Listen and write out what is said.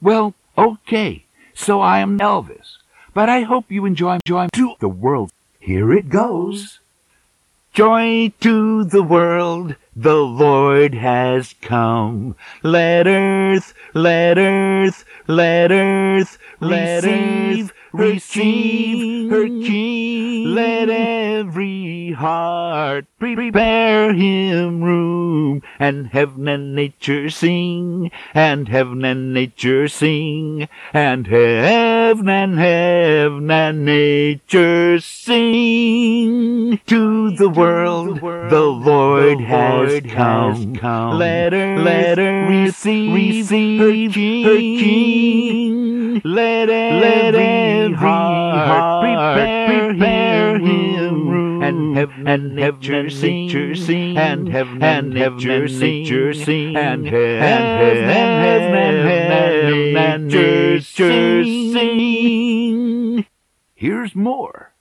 Well, okay, so I am Elvis, but I hope you enjoy joy to the world. Here it goes. Joy to the world, the Lord has come. Let earth, let earth, let earth, let earth receive her King. Let every heart prepare him room, and heaven and nature sing, and heaven and nature sing, and heaven and heaven and nature sing. To the world, the Lord has come. Let her, let earth receive, her King. Let every heart prepare, prepare him room, and heaven and nature sing, and heaven and nature sing, and heaven and and nature. Here's more.